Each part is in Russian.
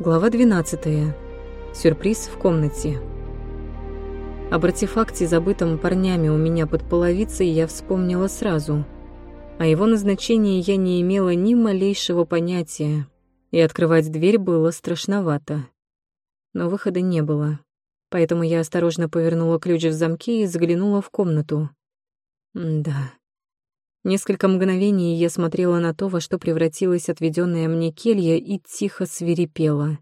Глава 12. Сюрприз в комнате. Об артефакте, забытом парнями у меня под половицей, я вспомнила сразу. О его назначении я не имела ни малейшего понятия, и открывать дверь было страшновато. Но выхода не было, поэтому я осторожно повернула ключ в замке и заглянула в комнату. М да. Несколько мгновений я смотрела на то, во что превратилась отведенная мне келья, и тихо свирепела.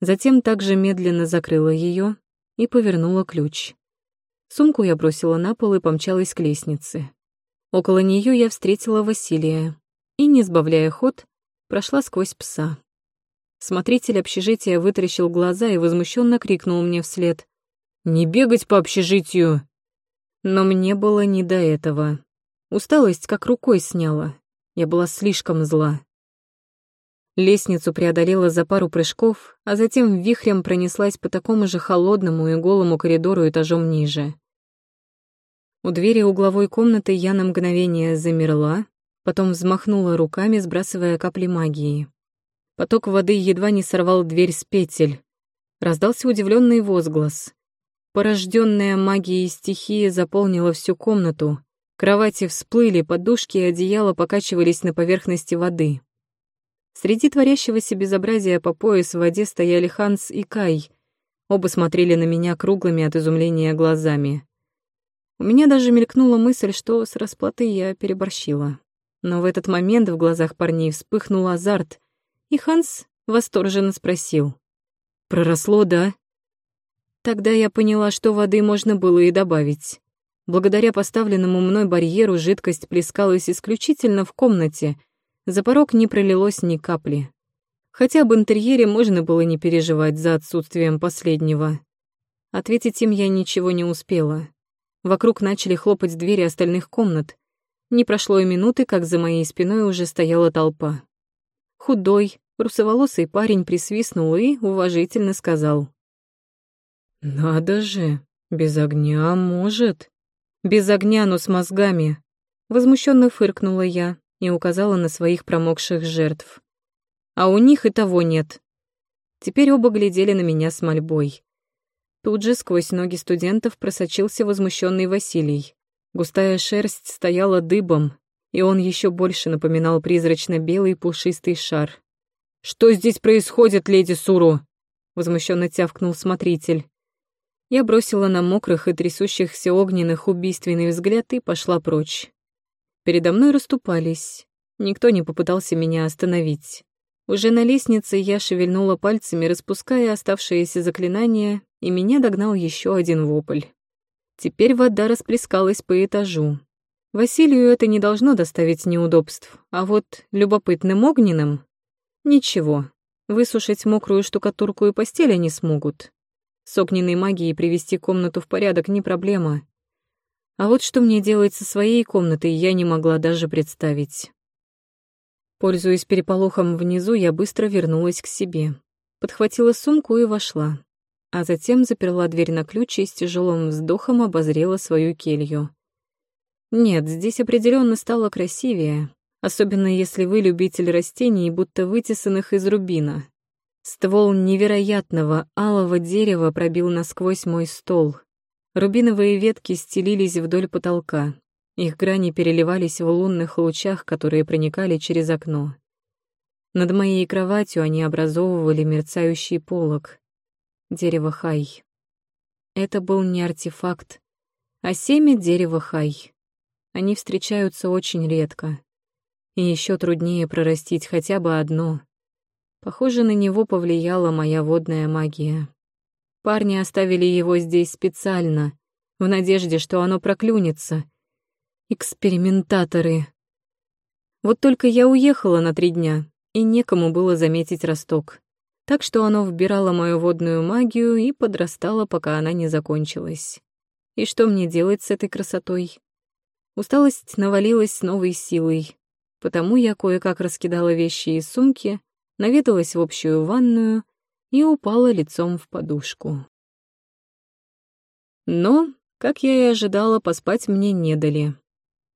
Затем также медленно закрыла ее и повернула ключ. Сумку я бросила на пол и помчалась к лестнице. Около нее я встретила Василия и, не сбавляя ход, прошла сквозь пса. Смотритель общежития вытаращил глаза и возмущенно крикнул мне вслед. «Не бегать по общежитию!» Но мне было не до этого. Усталость как рукой сняла. Я была слишком зла. Лестницу преодолела за пару прыжков, а затем вихрем пронеслась по такому же холодному и голому коридору этажом ниже. У двери угловой комнаты я на мгновение замерла, потом взмахнула руками, сбрасывая капли магии. Поток воды едва не сорвал дверь с петель. Раздался удивленный возглас. Порожденная магией стихия заполнила всю комнату, Кровати всплыли, подушки и одеяло покачивались на поверхности воды. Среди творящегося безобразия по пояс в воде стояли Ханс и Кай. Оба смотрели на меня круглыми от изумления глазами. У меня даже мелькнула мысль, что с расплатой я переборщила. Но в этот момент в глазах парней вспыхнул азарт, и Ханс восторженно спросил. «Проросло, да?» Тогда я поняла, что воды можно было и добавить. Благодаря поставленному мной барьеру жидкость плескалась исключительно в комнате, за порог не пролилось ни капли. Хотя об интерьере можно было не переживать за отсутствием последнего. Ответить им я ничего не успела. Вокруг начали хлопать двери остальных комнат. Не прошло и минуты, как за моей спиной уже стояла толпа. Худой, русоволосый парень присвистнул и уважительно сказал. «Надо же, без огня может». Без огня, но с мозгами. Возмущенно фыркнула я и указала на своих промокших жертв. А у них и того нет. Теперь оба глядели на меня с мольбой. Тут же сквозь ноги студентов просочился возмущенный Василий. Густая шерсть стояла дыбом, и он еще больше напоминал призрачно-белый пушистый шар. «Что здесь происходит, леди Суру?» — возмущенно тявкнул смотритель. Я бросила на мокрых и трясущихся огненных убийственный взгляд и пошла прочь. Передо мной расступались. Никто не попытался меня остановить. Уже на лестнице я шевельнула пальцами, распуская оставшиеся заклинания, и меня догнал еще один вопль. Теперь вода расплескалась по этажу. Василию это не должно доставить неудобств, а вот любопытным огненным — ничего. Высушить мокрую штукатурку и постель они смогут. С огненной магией привести комнату в порядок не проблема. А вот что мне делать со своей комнатой, я не могла даже представить. Пользуясь переполохом внизу, я быстро вернулась к себе. Подхватила сумку и вошла. А затем заперла дверь на ключ и с тяжелым вздохом обозрела свою келью. Нет, здесь определенно стало красивее, особенно если вы любитель растений, будто вытесанных из рубина. Ствол невероятного алого дерева пробил насквозь мой стол. Рубиновые ветки стелились вдоль потолка. Их грани переливались в лунных лучах, которые проникали через окно. Над моей кроватью они образовывали мерцающий полог. Дерево хай. Это был не артефакт, а семя дерева хай. Они встречаются очень редко. И еще труднее прорастить хотя бы одно — Похоже, на него повлияла моя водная магия. Парни оставили его здесь специально, в надежде, что оно проклюнется. Экспериментаторы. Вот только я уехала на три дня, и некому было заметить росток. Так что оно вбирало мою водную магию и подрастало, пока она не закончилась. И что мне делать с этой красотой? Усталость навалилась новой силой, потому я кое-как раскидала вещи из сумки, наведалась в общую ванную и упала лицом в подушку. Но, как я и ожидала, поспать мне не дали.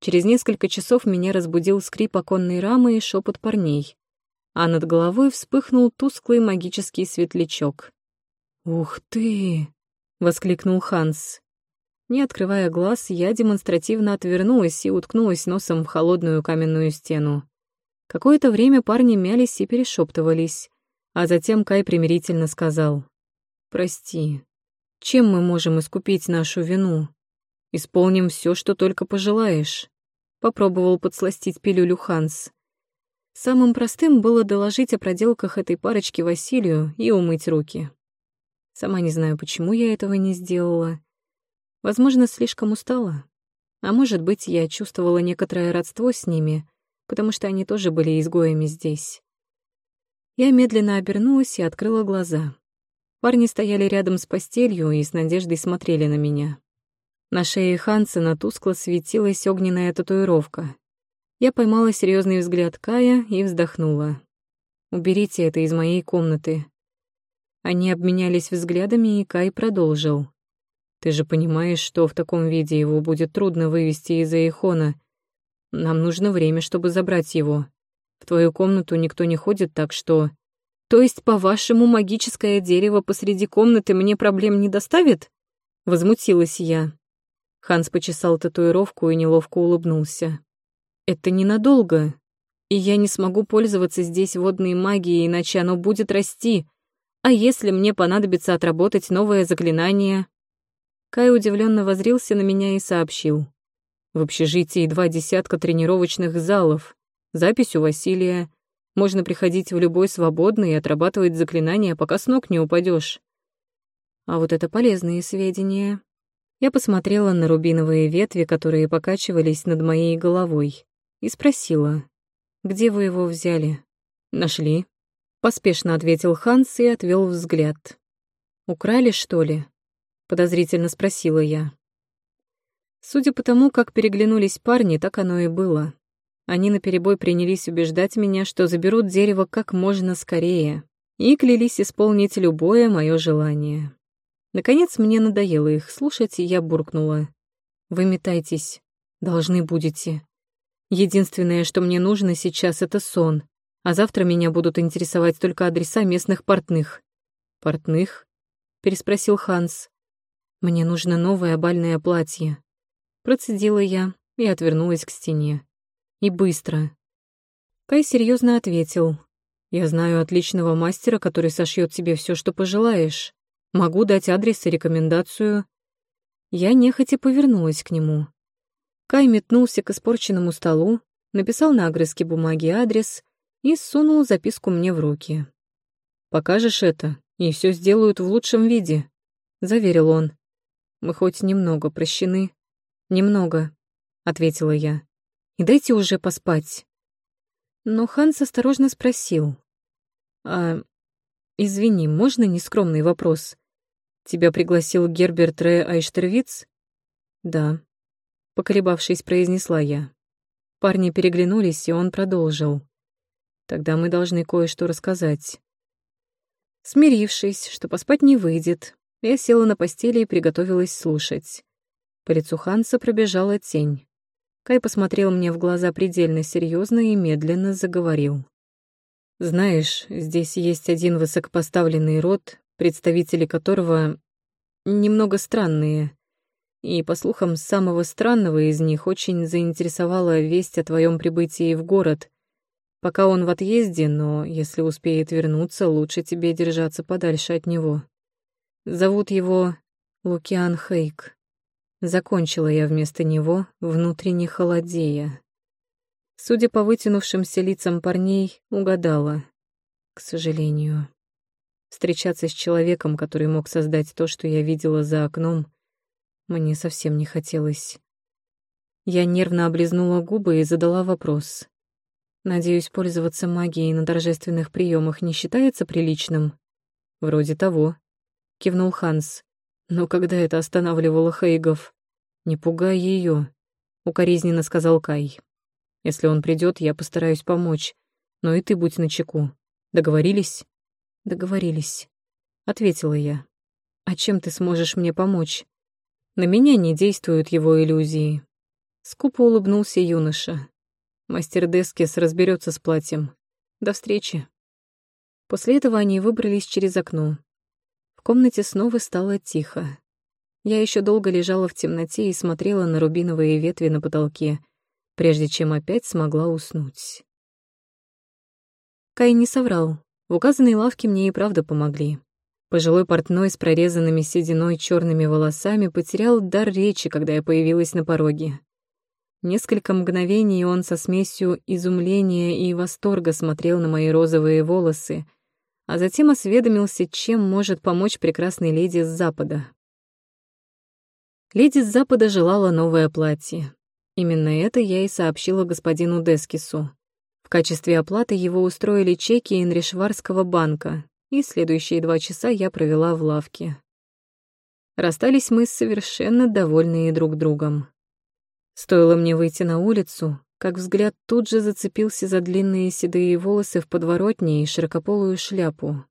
Через несколько часов меня разбудил скрип оконной рамы и шепот парней. а над головой вспыхнул тусклый магический светлячок. «Ух ты!» — воскликнул Ханс. Не открывая глаз, я демонстративно отвернулась и уткнулась носом в холодную каменную стену. Какое-то время парни мялись и перешептывались, а затем Кай примирительно сказал. «Прости, чем мы можем искупить нашу вину? Исполним все, что только пожелаешь», — попробовал подсластить пилюлю Ханс. Самым простым было доложить о проделках этой парочки Василию и умыть руки. Сама не знаю, почему я этого не сделала. Возможно, слишком устала. А может быть, я чувствовала некоторое родство с ними, потому что они тоже были изгоями здесь. Я медленно обернулась и открыла глаза. Парни стояли рядом с постелью и с надеждой смотрели на меня. На шее Хансена тускло светилась огненная татуировка. Я поймала серьезный взгляд Кая и вздохнула. «Уберите это из моей комнаты». Они обменялись взглядами, и Кай продолжил. Ты же понимаешь, что в таком виде его будет трудно вывести из Эйхона. Нам нужно время, чтобы забрать его. В твою комнату никто не ходит, так что... То есть, по-вашему, магическое дерево посреди комнаты мне проблем не доставит? Возмутилась я. Ханс почесал татуировку и неловко улыбнулся. Это ненадолго, и я не смогу пользоваться здесь водной магией, иначе оно будет расти. А если мне понадобится отработать новое заклинание, Кай удивленно возрился на меня и сообщил. В общежитии два десятка тренировочных залов. Запись у Василия. Можно приходить в любой свободный и отрабатывать заклинания, пока с ног не упадешь. А вот это полезные сведения. Я посмотрела на рубиновые ветви, которые покачивались над моей головой, и спросила, «Где вы его взяли?» «Нашли», — поспешно ответил Ханс и отвел взгляд. «Украли, что ли?» подозрительно спросила я. Судя по тому, как переглянулись парни, так оно и было. Они наперебой принялись убеждать меня, что заберут дерево как можно скорее, и клялись исполнить любое мое желание. Наконец мне надоело их слушать, и я буркнула. «Вы метайтесь. Должны будете. Единственное, что мне нужно сейчас, это сон, а завтра меня будут интересовать только адреса местных портных». «Портных?» — переспросил Ханс. Мне нужно новое бальное платье. Процедила я и отвернулась к стене. И быстро. Кай серьезно ответил. Я знаю отличного мастера, который сошьет тебе все, что пожелаешь. Могу дать адрес и рекомендацию. Я нехотя повернулась к нему. Кай метнулся к испорченному столу, написал на огрызке бумаги адрес и сунул записку мне в руки. «Покажешь это, и все сделают в лучшем виде», — заверил он. Мы хоть немного прощены. Немного, ответила я. И дайте уже поспать. Но Ханс осторожно спросил. А, извини, можно нескромный вопрос? Тебя пригласил Герберт Ре Айштервиц? Да, поколебавшись, произнесла я. Парни переглянулись, и он продолжил. Тогда мы должны кое-что рассказать. Смирившись, что поспать не выйдет, я села на постели и приготовилась слушать. По лицу Ханса пробежала тень. Кай посмотрел мне в глаза предельно серьезно и медленно заговорил. «Знаешь, здесь есть один высокопоставленный род, представители которого немного странные. И, по слухам, самого странного из них очень заинтересовала весть о твоем прибытии в город. Пока он в отъезде, но если успеет вернуться, лучше тебе держаться подальше от него». Зовут его Лукиан Хейк. Закончила я вместо него, внутренне холодея. Судя по вытянувшимся лицам парней, угадала. К сожалению. Встречаться с человеком, который мог создать то, что я видела за окном, мне совсем не хотелось. Я нервно облизнула губы и задала вопрос. «Надеюсь, пользоваться магией на торжественных приемах не считается приличным?» «Вроде того», кивнул Ханс. Но когда это останавливало Хейгов? Не пугай ее, укоризненно сказал Кай. Если он придет, я постараюсь помочь. Но и ты будь начеку. Договорились? Договорились, ответила я. А чем ты сможешь мне помочь? На меня не действуют его иллюзии. Скупо улыбнулся юноша. Мастер Дескес разберется с платьем. До встречи». После этого они выбрались через окно. В комнате снова стало тихо. Я еще долго лежала в темноте и смотрела на рубиновые ветви на потолке, прежде чем опять смогла уснуть. Кай не соврал. В указанной лавке мне и правда помогли. Пожилой портной с прорезанными сединой черными волосами потерял дар речи, когда я появилась на пороге. Несколько мгновений он со смесью изумления и восторга смотрел на мои розовые волосы, а затем осведомился, чем может помочь прекрасной леди с запада. Леди с запада желала новое платье. Именно это я и сообщила господину Дескису. В качестве оплаты его устроили чеки Инришварского банка, и следующие два часа я провела в лавке. Расстались мы совершенно довольные друг другом. Стоило мне выйти на улицу, как взгляд тут же зацепился за длинные седые волосы в подворотне и широкополую шляпу.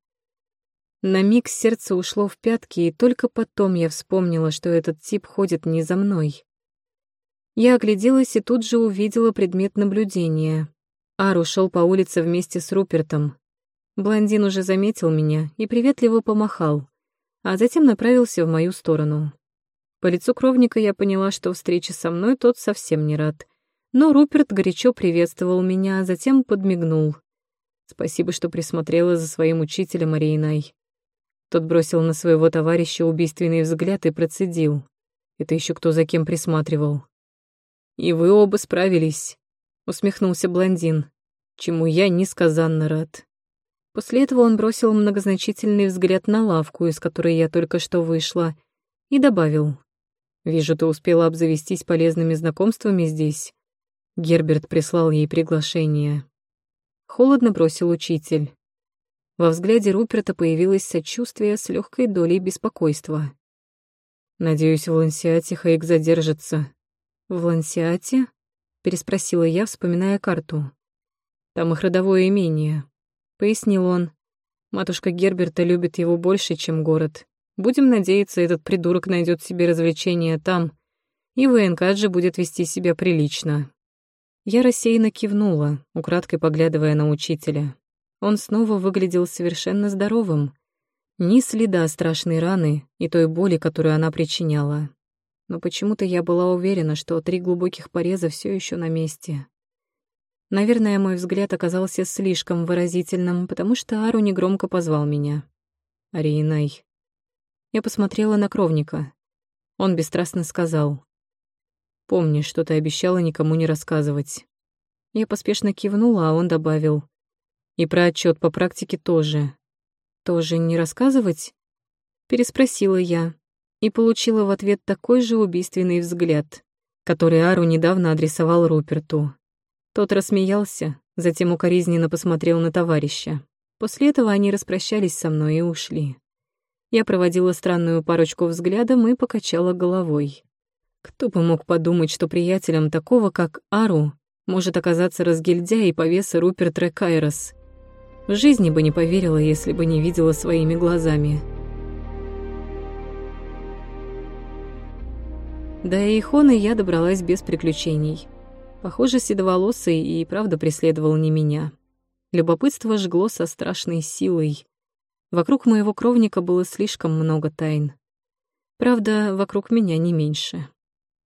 На миг сердце ушло в пятки, и только потом я вспомнила, что этот тип ходит не за мной. Я огляделась и тут же увидела предмет наблюдения. Ар ушел по улице вместе с Рупертом. Блондин уже заметил меня и приветливо помахал, а затем направился в мою сторону. По лицу кровника я поняла, что встреча со мной тот совсем не рад. Но Руперт горячо приветствовал меня, а затем подмигнул. Спасибо, что присмотрела за своим учителем Ариенай. Тот бросил на своего товарища убийственный взгляд и процедил. Это еще кто за кем присматривал. «И вы оба справились», — усмехнулся блондин, чему я несказанно рад. После этого он бросил многозначительный взгляд на лавку, из которой я только что вышла, и добавил. Вижу, ты успела обзавестись полезными знакомствами здесь. Герберт прислал ей приглашение. Холодно бросил учитель. Во взгляде Руперта появилось сочувствие с легкой долей беспокойства. «Надеюсь, в Лансиате Хейк задержится». «В Лансиате?» — переспросила я, вспоминая карту. «Там их родовое имение», — пояснил он. «Матушка Герберта любит его больше, чем город. Будем надеяться, этот придурок найдет себе развлечение там, и же будет вести себя прилично. Я рассеянно кивнула, украдкой поглядывая на учителя. Он снова выглядел совершенно здоровым. Ни следа страшной раны и той боли, которую она причиняла. Но почему-то я была уверена, что три глубоких пореза все еще на месте. Наверное, мой взгляд оказался слишком выразительным, потому что Ару негромко позвал меня. «Ариенай, я посмотрела на кровника. Он бесстрастно сказал. «Помни, что ты обещала никому не рассказывать». Я поспешно кивнула, а он добавил. «И про отчет по практике тоже». «Тоже не рассказывать?» Переспросила я и получила в ответ такой же убийственный взгляд, который Ару недавно адресовал Руперту. Тот рассмеялся, затем укоризненно посмотрел на товарища. После этого они распрощались со мной и ушли. Я проводила странную парочку взглядом и покачала головой. Кто бы мог подумать, что приятелем такого, как Ару, может оказаться разгильдяй и повеса Руперт Рекайрос. В жизни бы не поверила, если бы не видела своими глазами. До Эйхона я добралась без приключений. Похоже, седоволосый и правда преследовал не меня. Любопытство жгло со страшной силой. Вокруг моего кровника было слишком много тайн. Правда, вокруг меня не меньше.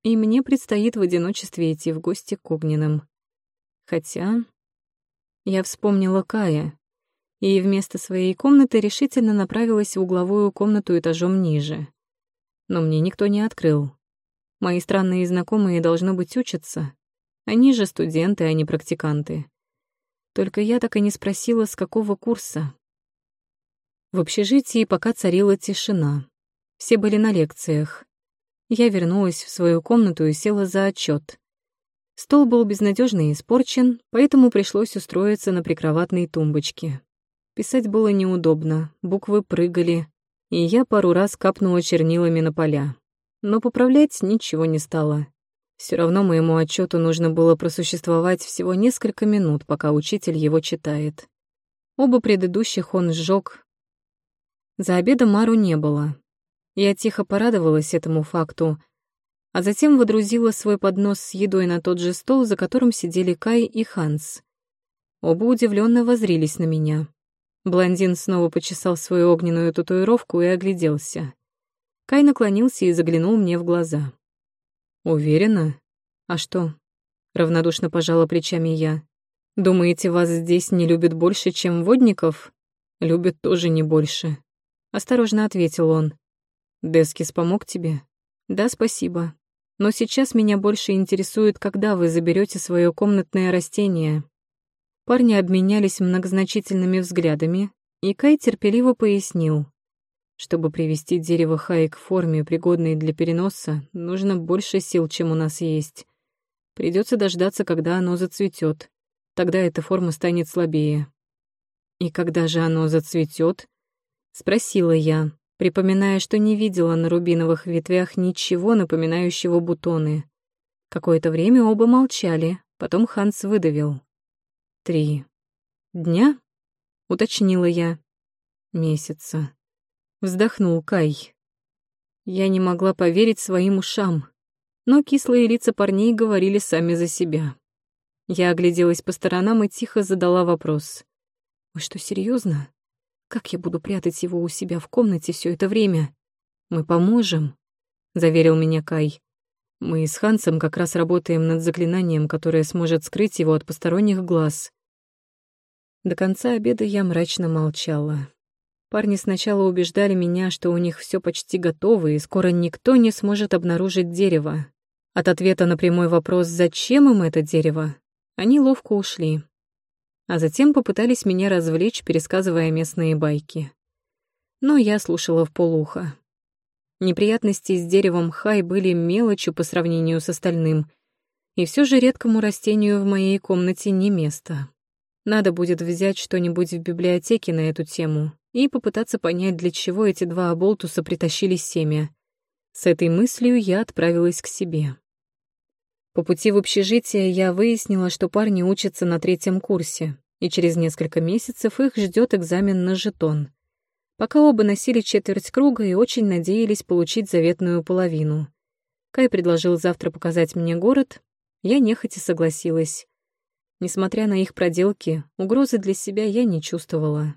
И мне предстоит в одиночестве идти в гости к огненным. Хотя... Я вспомнила Кая, и вместо своей комнаты решительно направилась в угловую комнату этажом ниже. Но мне никто не открыл. Мои странные знакомые, должно быть, учатся. Они же студенты, а не практиканты. Только я так и не спросила, с какого курса, в общежитии пока царила тишина. Все были на лекциях. Я вернулась в свою комнату и села за отчет. Стол был безнадежно испорчен, поэтому пришлось устроиться на прикроватной тумбочке. Писать было неудобно, буквы прыгали, и я пару раз капнула чернилами на поля. Но поправлять ничего не стало. Все равно моему отчету нужно было просуществовать всего несколько минут, пока учитель его читает. Оба предыдущих он сжег, за обедом Мару не было. Я тихо порадовалась этому факту, а затем водрузила свой поднос с едой на тот же стол, за которым сидели Кай и Ханс. Оба удивленно возрились на меня. Блондин снова почесал свою огненную татуировку и огляделся. Кай наклонился и заглянул мне в глаза. «Уверена? А что?» Равнодушно пожала плечами я. «Думаете, вас здесь не любят больше, чем водников?» «Любят тоже не больше», — осторожно ответил он. «Дескис помог тебе?» «Да, спасибо. Но сейчас меня больше интересует, когда вы заберете свое комнатное растение». Парни обменялись многозначительными взглядами, и Кай терпеливо пояснил. Чтобы привести дерево хай к форме, пригодной для переноса, нужно больше сил, чем у нас есть. Придется дождаться, когда оно зацветет. Тогда эта форма станет слабее. И когда же оно зацветет? Спросила я, припоминая, что не видела на рубиновых ветвях ничего напоминающего бутоны. Какое-то время оба молчали, потом Ханс выдавил. «Три дня?» — уточнила я. «Месяца», Вздохнул Кай. Я не могла поверить своим ушам, но кислые лица парней говорили сами за себя. Я огляделась по сторонам и тихо задала вопрос. «Вы что, серьезно? Как я буду прятать его у себя в комнате все это время? Мы поможем», — заверил меня Кай. «Мы с Хансом как раз работаем над заклинанием, которое сможет скрыть его от посторонних глаз». До конца обеда я мрачно молчала. Парни сначала убеждали меня, что у них все почти готово, и скоро никто не сможет обнаружить дерево. От ответа на прямой вопрос «Зачем им это дерево?» они ловко ушли. А затем попытались меня развлечь, пересказывая местные байки. Но я слушала в полухо. Неприятности с деревом хай были мелочью по сравнению с остальным, и все же редкому растению в моей комнате не место. Надо будет взять что-нибудь в библиотеке на эту тему, и попытаться понять, для чего эти два оболтуса притащили семя. С этой мыслью я отправилась к себе. По пути в общежитие я выяснила, что парни учатся на третьем курсе, и через несколько месяцев их ждет экзамен на жетон. Пока оба носили четверть круга и очень надеялись получить заветную половину. Кай предложил завтра показать мне город, я нехотя согласилась. Несмотря на их проделки, угрозы для себя я не чувствовала.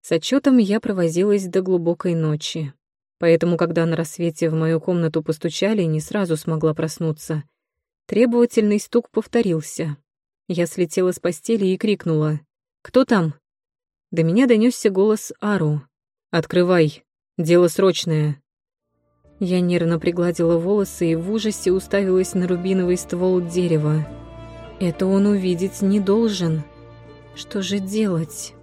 С отчетом я провозилась до глубокой ночи. Поэтому, когда на рассвете в мою комнату постучали, не сразу смогла проснуться. Требовательный стук повторился. Я слетела с постели и крикнула. «Кто там?» До меня донесся голос Ару. «Открывай. Дело срочное». Я нервно пригладила волосы и в ужасе уставилась на рубиновый ствол дерева. Это он увидеть не должен. Что же делать?